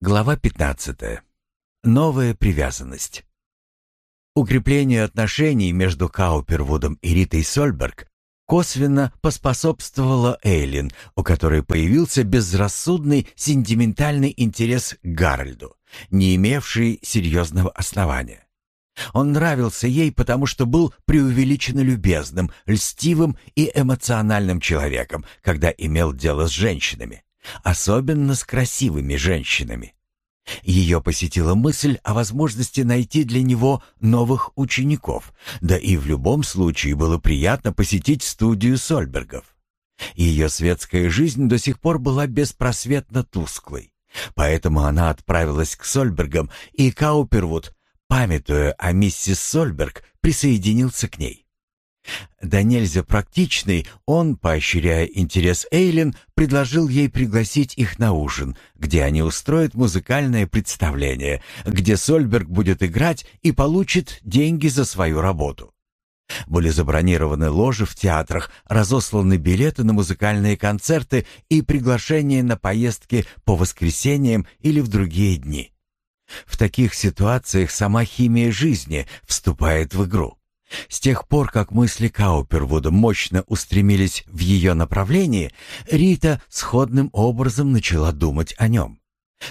Глава 15. Новая привязанность. Укреплению отношений между Каупервудом и Ритой Сольберг косвенно поспособствовала Эйлин, у которой появился безрассудный сентиментальный интерес к Гарольду, не имевший серьезного основания. Он нравился ей, потому что был преувеличенно любезным, льстивым и эмоциональным человеком, когда имел дело с женщинами особенно с красивыми женщинами. Ее посетила мысль о возможности найти для него новых учеников, да и в любом случае было приятно посетить студию Сольбергов. Ее светская жизнь до сих пор была беспросветно тусклой, поэтому она отправилась к Сольбергам, и Каупервуд, памятуя о миссис Сольберг, присоединился к ней. Да нельзя практичный, он, поощряя интерес Эйлин, предложил ей пригласить их на ужин, где они устроят музыкальное представление, где Сольберг будет играть и получит деньги за свою работу. Были забронированы ложи в театрах, разосланы билеты на музыкальные концерты и приглашения на поездки по воскресеньям или в другие дни. В таких ситуациях сама химия жизни вступает в игру. С тех пор, как мысли Каупервуда мощно устремились в ее направлении, Рита сходным образом начала думать о нем.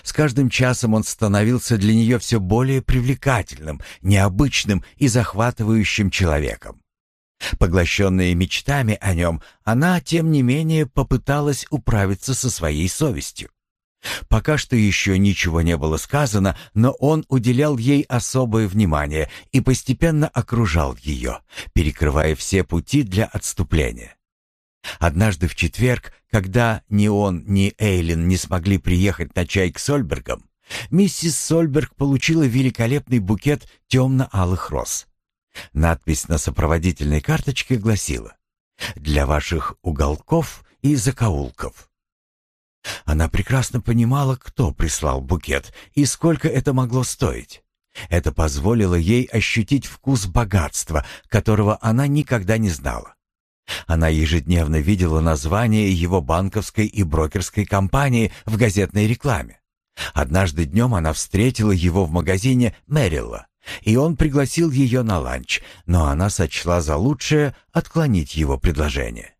С каждым часом он становился для нее все более привлекательным, необычным и захватывающим человеком. Поглощенная мечтами о нем, она, тем не менее, попыталась управиться со своей совестью. Пока что еще ничего не было сказано, но он уделял ей особое внимание и постепенно окружал ее, перекрывая все пути для отступления. Однажды в четверг, когда ни он, ни Эйлин не смогли приехать на чай к Сольбергам, миссис Сольберг получила великолепный букет темно-алых роз. Надпись на сопроводительной карточке гласила «Для ваших уголков и закоулков». Она прекрасно понимала, кто прислал букет и сколько это могло стоить. Это позволило ей ощутить вкус богатства, которого она никогда не знала. Она ежедневно видела название его банковской и брокерской компании в газетной рекламе. Однажды днем она встретила его в магазине Мэрилла, и он пригласил ее на ланч, но она сочла за лучшее отклонить его предложение.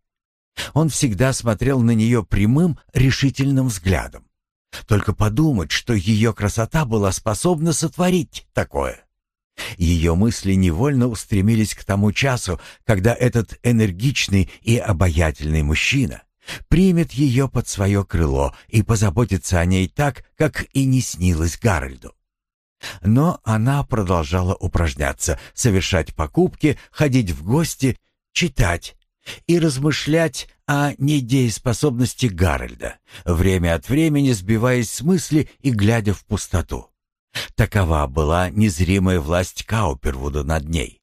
Он всегда смотрел на нее прямым, решительным взглядом. Только подумать, что ее красота была способна сотворить такое. Ее мысли невольно устремились к тому часу, когда этот энергичный и обаятельный мужчина примет ее под свое крыло и позаботится о ней так, как и не снилось Гарольду. Но она продолжала упражняться, совершать покупки, ходить в гости, читать, и размышлять о недееспособности Гарольда, время от времени сбиваясь с мысли и глядя в пустоту. Такова была незримая власть Каупервуда над ней.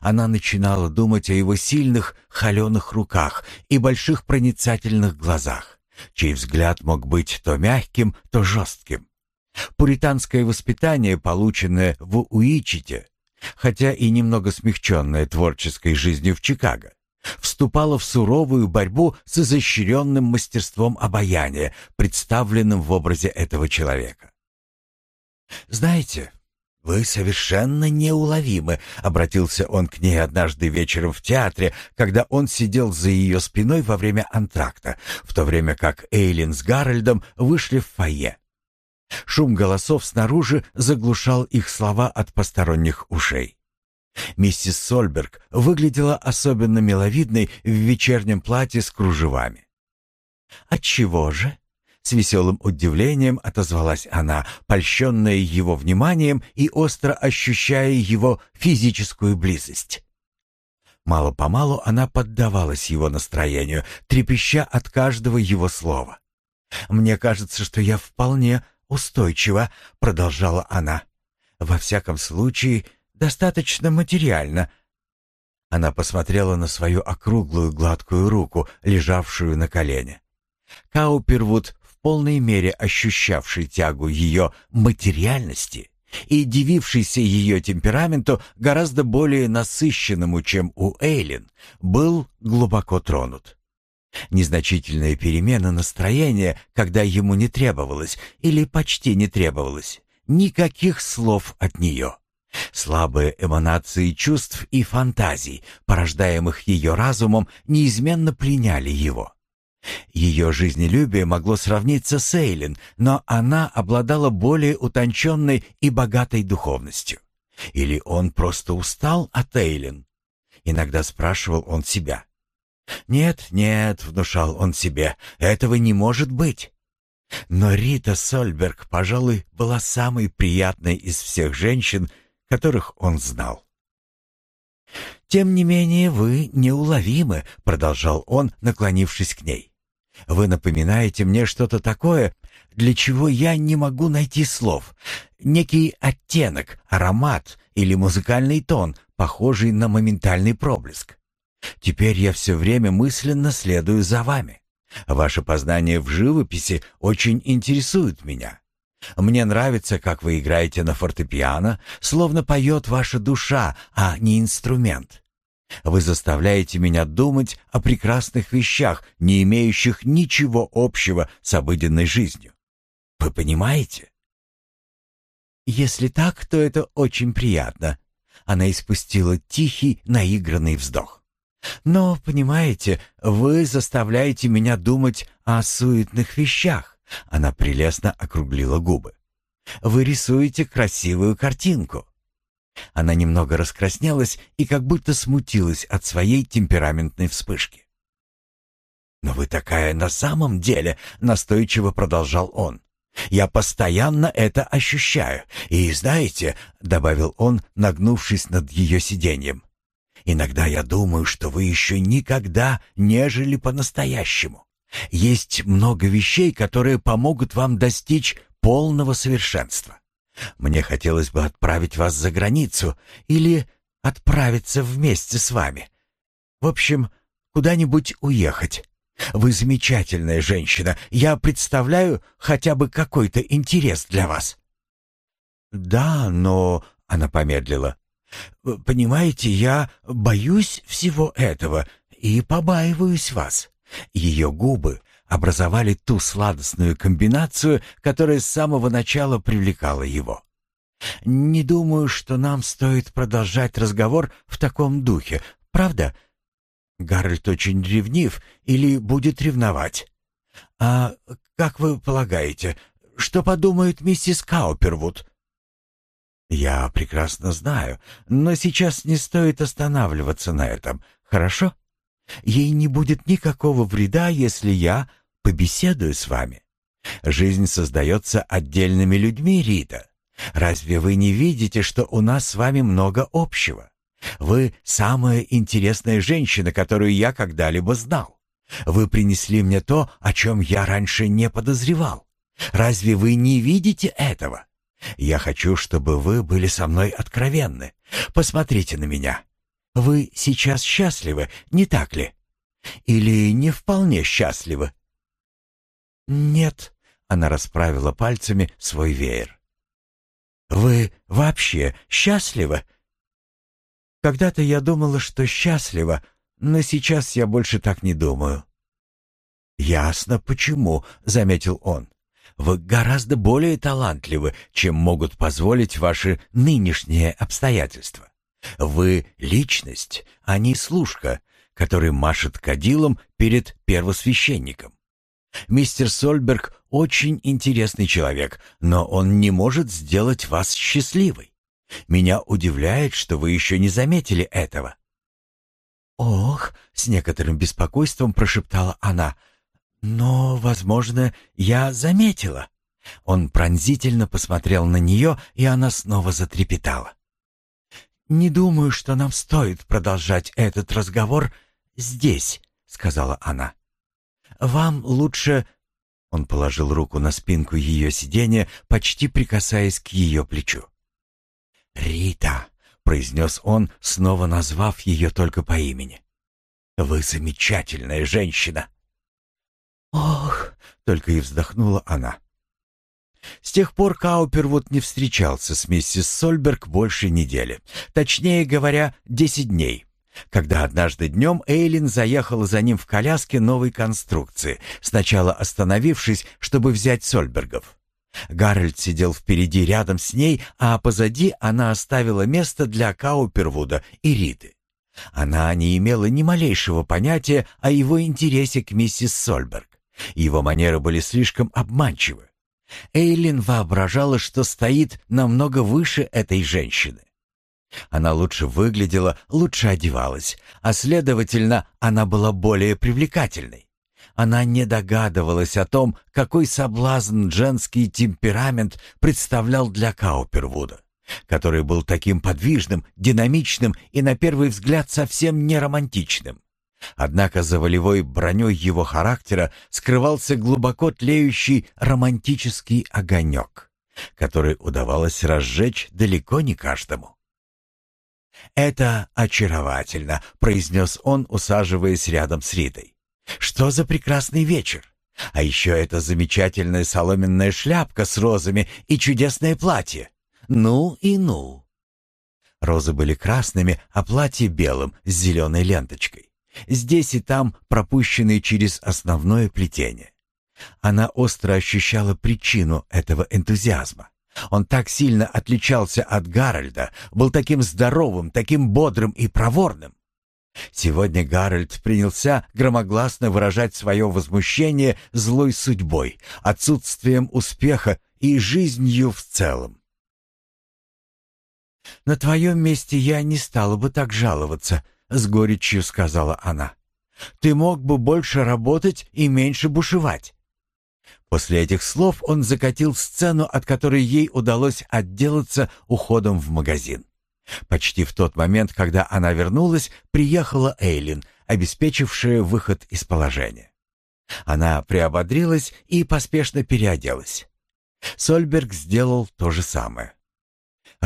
Она начинала думать о его сильных, холеных руках и больших проницательных глазах, чей взгляд мог быть то мягким, то жестким. Пуританское воспитание, полученное в Уичите, хотя и немного смягченное творческой жизнью в Чикаго, вступала в суровую борьбу с изощренным мастерством обаяния, представленным в образе этого человека. «Знаете, вы совершенно неуловимы», — обратился он к ней однажды вечером в театре, когда он сидел за ее спиной во время антракта, в то время как Эйлин с Гарольдом вышли в фойе. Шум голосов снаружи заглушал их слова от посторонних ушей. Миссис Сольберг выглядела особенно миловидной в вечернем платье с кружевами. «Отчего же?» — с веселым удивлением отозвалась она, польщенная его вниманием и остро ощущая его физическую близость. Мало-помалу она поддавалась его настроению, трепеща от каждого его слова. «Мне кажется, что я вполне устойчива», — продолжала она. «Во всяком случае, достаточно материально». Она посмотрела на свою округлую гладкую руку, лежавшую на колене. Каупервуд, в полной мере ощущавший тягу ее материальности и дивившийся ее темпераменту гораздо более насыщенному, чем у Эйлин, был глубоко тронут. Незначительная перемена настроения, когда ему не требовалось или почти не требовалось. Никаких слов от нее. Слабые эманации чувств и фантазий, порождаемых ее разумом, неизменно пленяли его. Ее жизнелюбие могло сравниться с Эйлин, но она обладала более утонченной и богатой духовностью. Или он просто устал от Эйлин? Иногда спрашивал он себя. «Нет, нет», — внушал он себе, — «этого не может быть». Но Рита Сольберг, пожалуй, была самой приятной из всех женщин, которых он знал. «Тем не менее, вы неуловимы», — продолжал он, наклонившись к ней. «Вы напоминаете мне что-то такое, для чего я не могу найти слов. Некий оттенок, аромат или музыкальный тон, похожий на моментальный проблеск. Теперь я все время мысленно следую за вами. Ваше познание в живописи очень интересует меня. Мне нравится, как вы играете на фортепиано, словно поет ваша душа, а не инструмент. Вы заставляете меня думать о прекрасных вещах, не имеющих ничего общего с обыденной жизнью. Вы понимаете? Если так, то это очень приятно. Она испустила тихий, наигранный вздох. Но, понимаете, вы заставляете меня думать о суетных вещах. Она прелестно округлила губы. Вы рисуете красивую картинку. Она немного раскраснелась и как будто смутилась от своей темпераментной вспышки. «Но вы такая на самом деле», — настойчиво продолжал он. «Я постоянно это ощущаю. И знаете», — добавил он, нагнувшись над ее сиденьем, «иногда я думаю, что вы еще никогда не жили по-настоящему. Есть много вещей, которые помогут вам достичь полного совершенства. Мне хотелось бы отправить вас за границу или отправиться вместе с вами. В общем, куда-нибудь уехать. Вы замечательная женщина. Я представляю хотя бы какой-то интерес для вас. Да, но она помедлила. Понимаете, я боюсь всего этого и побаиваюсь вас. Ее губы образовали ту сладостную комбинацию, которая с самого начала привлекала его. «Не думаю, что нам стоит продолжать разговор в таком духе, правда?» Гарольд очень ревнив или будет ревновать. «А как вы полагаете, что подумает миссис Каупервуд?» «Я прекрасно знаю, но сейчас не стоит останавливаться на этом, хорошо?» Ей не будет никакого вреда, если я побеседую с вами. Жизнь создается отдельными людьми, Рита. Разве вы не видите, что у нас с вами много общего? Вы самая интересная женщина, которую я когда-либо знал. Вы принесли мне то, о чем я раньше не подозревал. Разве вы не видите этого? Я хочу, чтобы вы были со мной откровенны. Посмотрите на меня. Вы сейчас счастливы, не так ли? Или не вполне счастливы? Нет, она расправила пальцами свой веер. Вы вообще счастливы? Когда-то я думала, что счастлива, но сейчас я больше так не думаю. Ясно почему, заметил он. Вы гораздо более талантливы, чем могут позволить ваши нынешние обстоятельства. Вы — личность, а не служка, который машет кадилом перед первосвященником. Мистер Сольберг очень интересный человек, но он не может сделать вас счастливой. Меня удивляет, что вы еще не заметили этого». «Ох», — с некоторым беспокойством прошептала она, — «но, возможно, я заметила». Он пронзительно посмотрел на нее, и она снова затрепетала. «Не думаю, что нам стоит продолжать этот разговор здесь», — сказала она. «Вам лучше...» Он положил руку на спинку ее сиденья, почти прикасаясь к ее плечу. «Рита», — произнес он, снова назвав ее только по имени. «Вы замечательная женщина». «Ох», — только и вздохнула она. С тех пор Каупервуд не встречался с миссис Сольберг больше недели. Точнее говоря, десять дней. когда однажды днем Эйлин заехала за ним в коляске новой конструкции, сначала остановившись, чтобы взять Сольбергов. Гарольд сидел впереди рядом с ней, а позади она оставила место для Каупервуда и Риты. Она не имела ни малейшего понятия о его интересе к миссис Сольберг. Его манеры были слишком обманчивы. Эйлин воображала, что стоит намного выше этой женщины. Она лучше выглядела, лучше одевалась, а следовательно, она была более привлекательной. Она не догадывалась о том, какой соблазн женский темперамент представлял для Каупервуда, который был таким подвижным, динамичным и на первый взгляд совсем не романтичным. Однако за волевой броней его характера скрывался глубоко тлеющий романтический огонек, который удавалось разжечь далеко не каждому. «Это очаровательно», — произнес он, усаживаясь рядом с Ритой. «Что за прекрасный вечер! А еще эта замечательная соломенная шляпка с розами и чудесное платье! Ну и ну!» Розы были красными, а платье белым с зеленой ленточкой. Здесь и там пропущенные через основное плетение. Она остро ощущала причину этого энтузиазма. Он так сильно отличался от Гарольда, был таким здоровым, таким бодрым и проворным. Сегодня Гарольд принялся громогласно выражать свое возмущение злой судьбой, отсутствием успеха и жизнью в целом. «На твоем месте я не стала бы так жаловаться», — с горечью сказала она. «Ты мог бы больше работать и меньше бушевать. После этих слов он закатил сцену, от которой ей удалось отделаться уходом в магазин. Почти в тот момент, когда она вернулась, приехала Эйлин, обеспечившая выход из положения. Она приободрилась и поспешно переоделась. Сольберг сделал то же самое.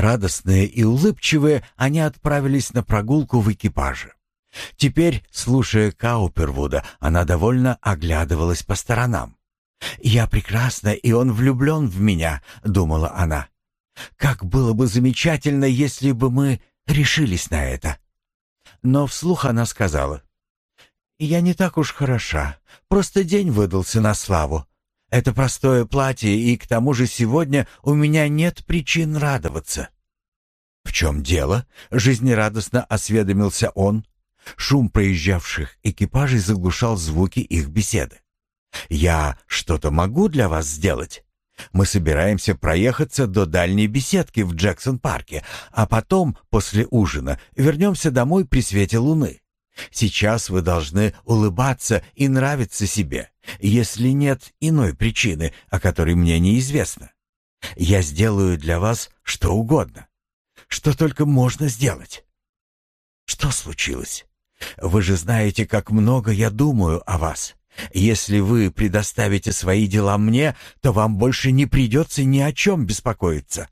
Радостные и улыбчивые, они отправились на прогулку в экипаже. Теперь, слушая Каупервуда, она довольно оглядывалась по сторонам. «Я прекрасна, и он влюблен в меня», — думала она. «Как было бы замечательно, если бы мы решились на это». Но вслух она сказала. «Я не так уж хороша. Просто день выдался на славу. Это простое платье, и к тому же сегодня у меня нет причин радоваться». «В чем дело?» — жизнерадостно осведомился он. Шум проезжавших экипажей заглушал звуки их беседы. «Я что-то могу для вас сделать? Мы собираемся проехаться до дальней беседки в Джексон-парке, а потом, после ужина, вернемся домой при свете луны. Сейчас вы должны улыбаться и нравиться себе, если нет иной причины, о которой мне неизвестно. Я сделаю для вас что угодно. Что только можно сделать. Что случилось? Вы же знаете, как много я думаю о вас. Если вы предоставите свои дела мне, то вам больше не придется ни о чем беспокоиться».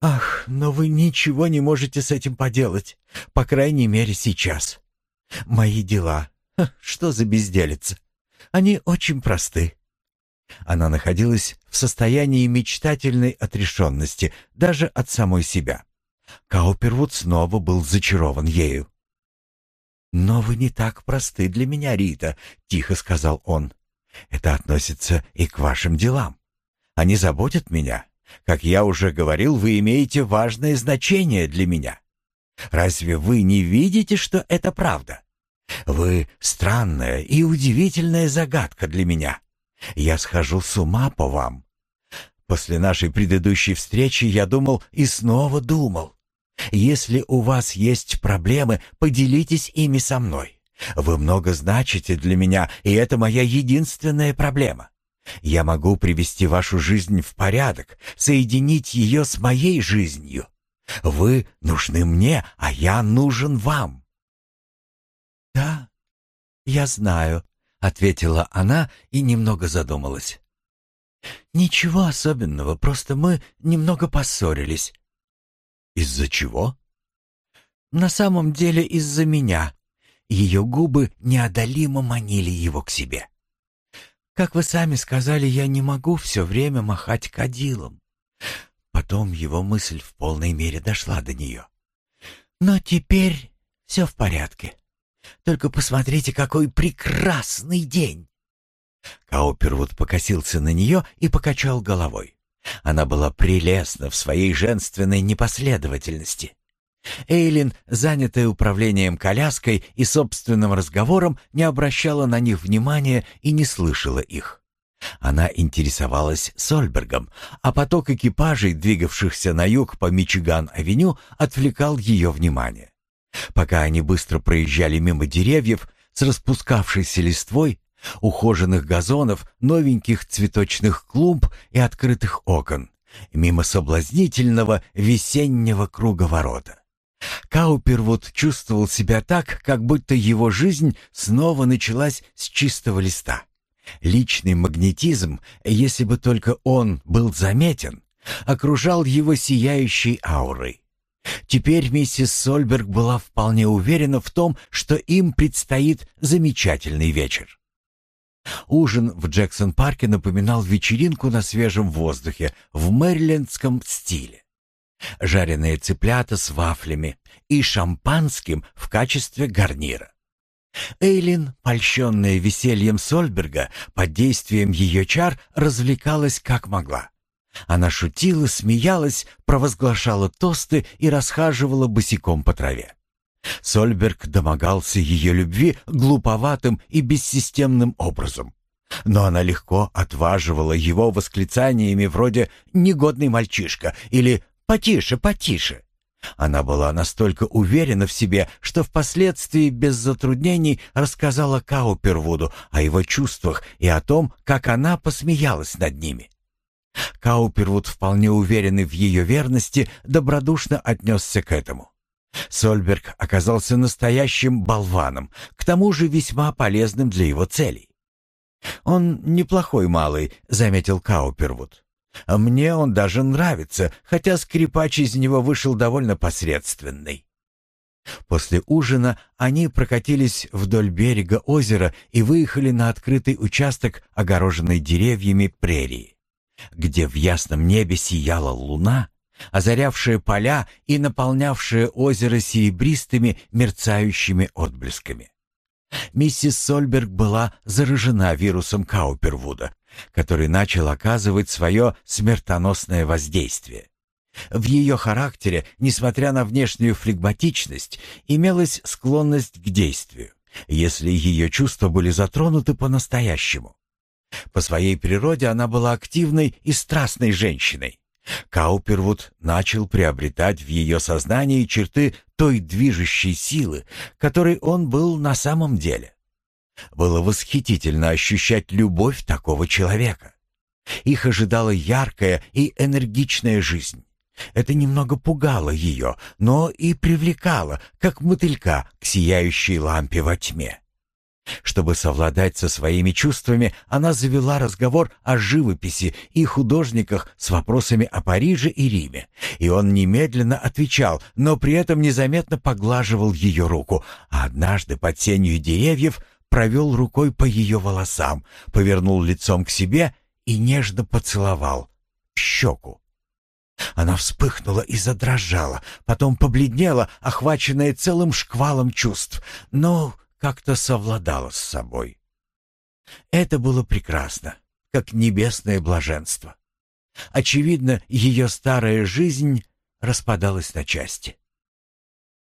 «Ах, но вы ничего не можете с этим поделать, по крайней мере сейчас. Мои дела, что за безделица? Они очень просты». Она находилась в состоянии мечтательной отрешенности даже от самой себя. Каупервуд снова был зачарован ею. «Но вы не так просты для меня, Рита», — тихо сказал он. «Это относится и к вашим делам. Они заботят меня. Как я уже говорил, вы имеете важное значение для меня. Разве вы не видите, что это правда? Вы странная и удивительная загадка для меня. Я схожу с ума по вам. После нашей предыдущей встречи я думал и снова думал. Если у вас есть проблемы, поделитесь ими со мной. Вы много значите для меня, и это моя единственная проблема. Я могу привести вашу жизнь в порядок, соединить ее с моей жизнью. Вы нужны мне, а я нужен вам». «Да, я знаю», — ответила она и немного задумалась. «Ничего особенного, просто мы немного поссорились. Из-за чего? На самом деле из-за меня. Ее губы неодолимо манили его к себе. Как вы сами сказали, я не могу все время махать кадилом. Потом его мысль в полной мере дошла до нее. Но теперь все в порядке. Только посмотрите, какой прекрасный день!» Каупервуд покосился на нее и покачал головой. Она была прелестна в своей женственной непоследовательности. Эйлин, занятая управлением коляской и собственным разговором, не обращала на них внимания и не слышала их. Она интересовалась Сольбергом, а поток экипажей, двигавшихся на юг по Мичиган-авеню, отвлекал ее внимание. Пока они быстро проезжали мимо деревьев с распускавшейся листвой, ухоженных газонов, новеньких цветочных клумб и открытых окон, мимо соблазнительного весеннего круговорота. Каупервуд чувствовал себя так, как будто его жизнь снова началась с чистого листа. Личный магнетизм, если бы только он был заметен, окружал его сияющей аурой. Теперь миссис Сольберг была вполне уверена в том, что им предстоит замечательный вечер. Ужин в Джексон-парке напоминал вечеринку на свежем воздухе в мэрилендском стиле. Жареные цыплята с вафлями и шампанским в качестве гарнира. Эйлин, польщенная весельем Сольберга, под действием ее чар развлекалась как могла. Она шутила, смеялась, провозглашала тосты и расхаживала босиком по траве. Сольберг домогался ее любви глуповатым и бессистемным образом. Но она легко отваживала его восклицаниями вроде «негодный мальчишка» или «потише, потише». Она была настолько уверена в себе, что впоследствии без затруднений рассказала Каупервуду о его чувствах и о том, как она посмеялась над ними. Каупервуд, вполне уверенный в ее верности, добродушно отнесся к этому. Сольберг оказался настоящим болваном, к тому же весьма полезным для его целей. «Он неплохой малый», — заметил Каупервуд. «А мне он даже нравится, хотя скрипач из него вышел довольно посредственный». После ужина они прокатились вдоль берега озера и выехали на открытый участок, огороженный деревьями прерии, где в ясном небе сияла луна, озарявшая поля и наполнявшая озеро серебристыми мерцающими отблесками. Миссис Сольберг была заражена вирусом Каупервуда, который начал оказывать свое смертоносное воздействие. В ее характере, несмотря на внешнюю флегматичность, имелась склонность к действию, если ее чувства были затронуты по-настоящему. По своей природе она была активной и страстной женщиной. Каупервуд начал приобретать в ее сознании черты той движущей силы, которой он был на самом деле. Было восхитительно ощущать любовь такого человека. Их ожидала яркая и энергичная жизнь. Это немного пугало ее, но и привлекало, как мотылька к сияющей лампе во тьме. Чтобы совладать со своими чувствами, она завела разговор о живописи и художниках с вопросами о Париже и Риме, и он немедленно отвечал, но при этом незаметно поглаживал ее руку, а однажды под сенью деревьев провел рукой по ее волосам, повернул лицом к себе и нежно поцеловал щеку. Она вспыхнула и задрожала, потом побледнела, охваченная целым шквалом чувств, но как-то совладала с собой. Это было прекрасно, как небесное блаженство. Очевидно, ее старая жизнь распадалась на части.